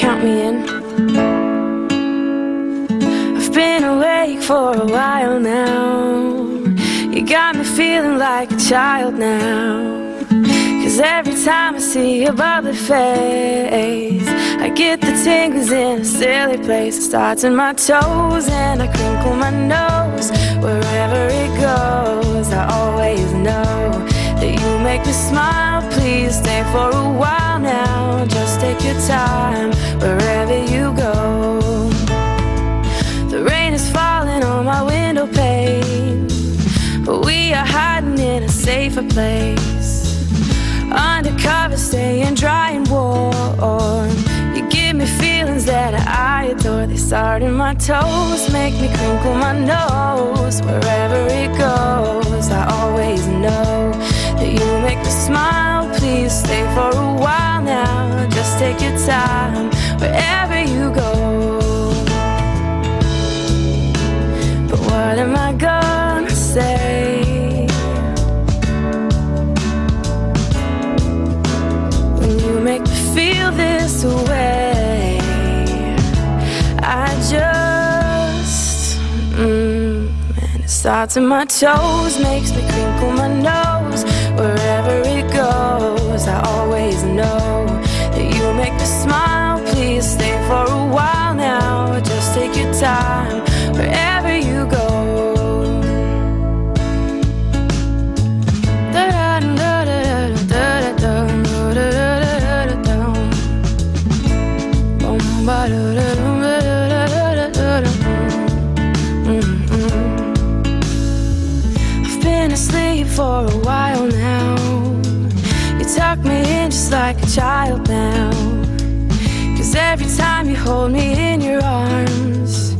count me in. I've been awake for a while now. You got me feeling like a child now. Cause every time I see your bubbly face I get the tingles in a silly place. It starts in my toes and I crinkle my nose. Wherever it goes I always know you make me smile. Please stay for a while now. Just take your time wherever you go. The rain is falling on my window pane, but we are hiding in a safer place. Undercover, staying dry and warm. You give me feelings that I adore. They start in my toes, make me crinkle my nose. Wherever it goes, I always know you make me smile. Please stay for a while now. Just take your time wherever you go. But what am I gonna say? When you make me feel this way, I just, mm, and it starts in my toes, makes me crinkle my nose. For a while now. You tuck me in just like a child now. Cause every time you hold me in your arms,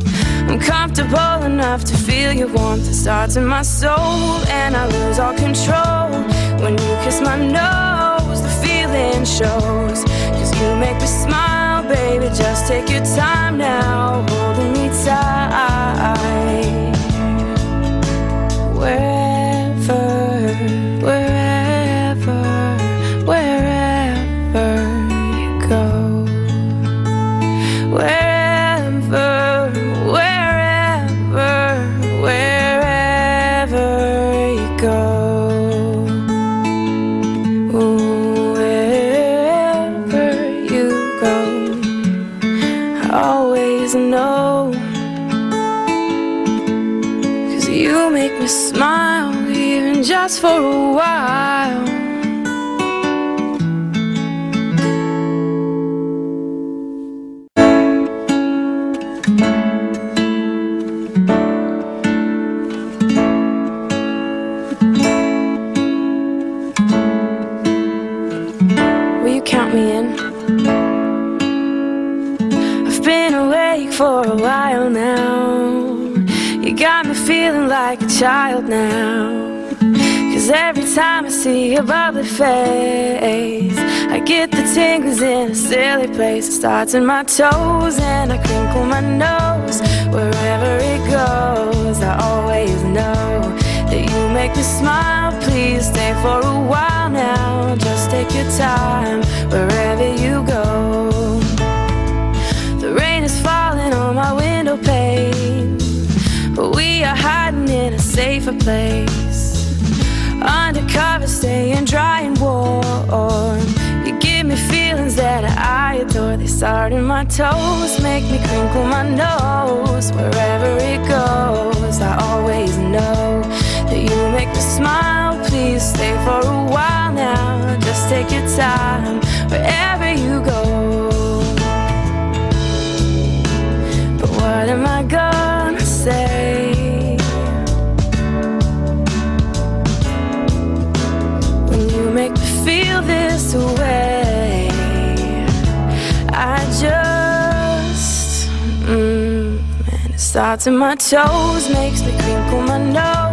I'm comfortable enough to feel your warmth. It starts in my soul, and I lose all control. When you kiss my nose, the feeling shows. Cause you make me smile, baby. Just take your time now, holding me tight. You make me smile, even just for a while. Will you count me in? I've been awake for a while now. Got me feeling like a child now. Cause every time I see your bubbly face, I get the tingles in a silly place. It starts in my toes and I crinkle my nose. Wherever it goes, I always know that you make me smile. Please stay for a while now. Just take your time wherever you go. The rain is falling on my window pane, safer place. Undercover, staying dry and warm. You give me feelings that I adore. They start in my toes, make me crinkle my nose. Wherever it goes, I always know that you make me smile. Please stay for a while now. Just take your time wherever this way, I just, mm, and it starts in my toes, makes me crinkle my nose.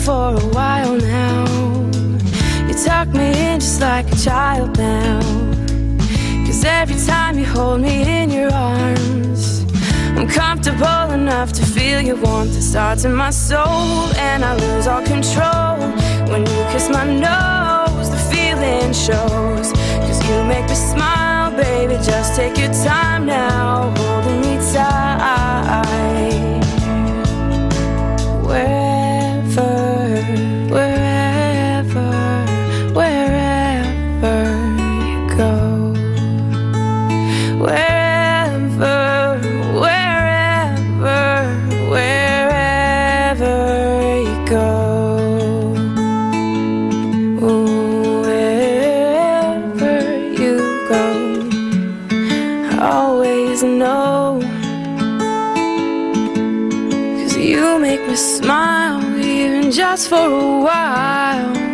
For a while now. You tuck me in just like a child now. Cause every time you hold me in your arms, I'm comfortable enough to feel your warmth that starts in my soul. And I lose all control when you kiss my nose. The feeling shows. Cause you make me smile, baby. Just take your time now, holding me tight. You make me smile, even just for a while.